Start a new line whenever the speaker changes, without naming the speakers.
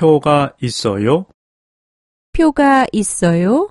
표가 있어요?
표가 있어요?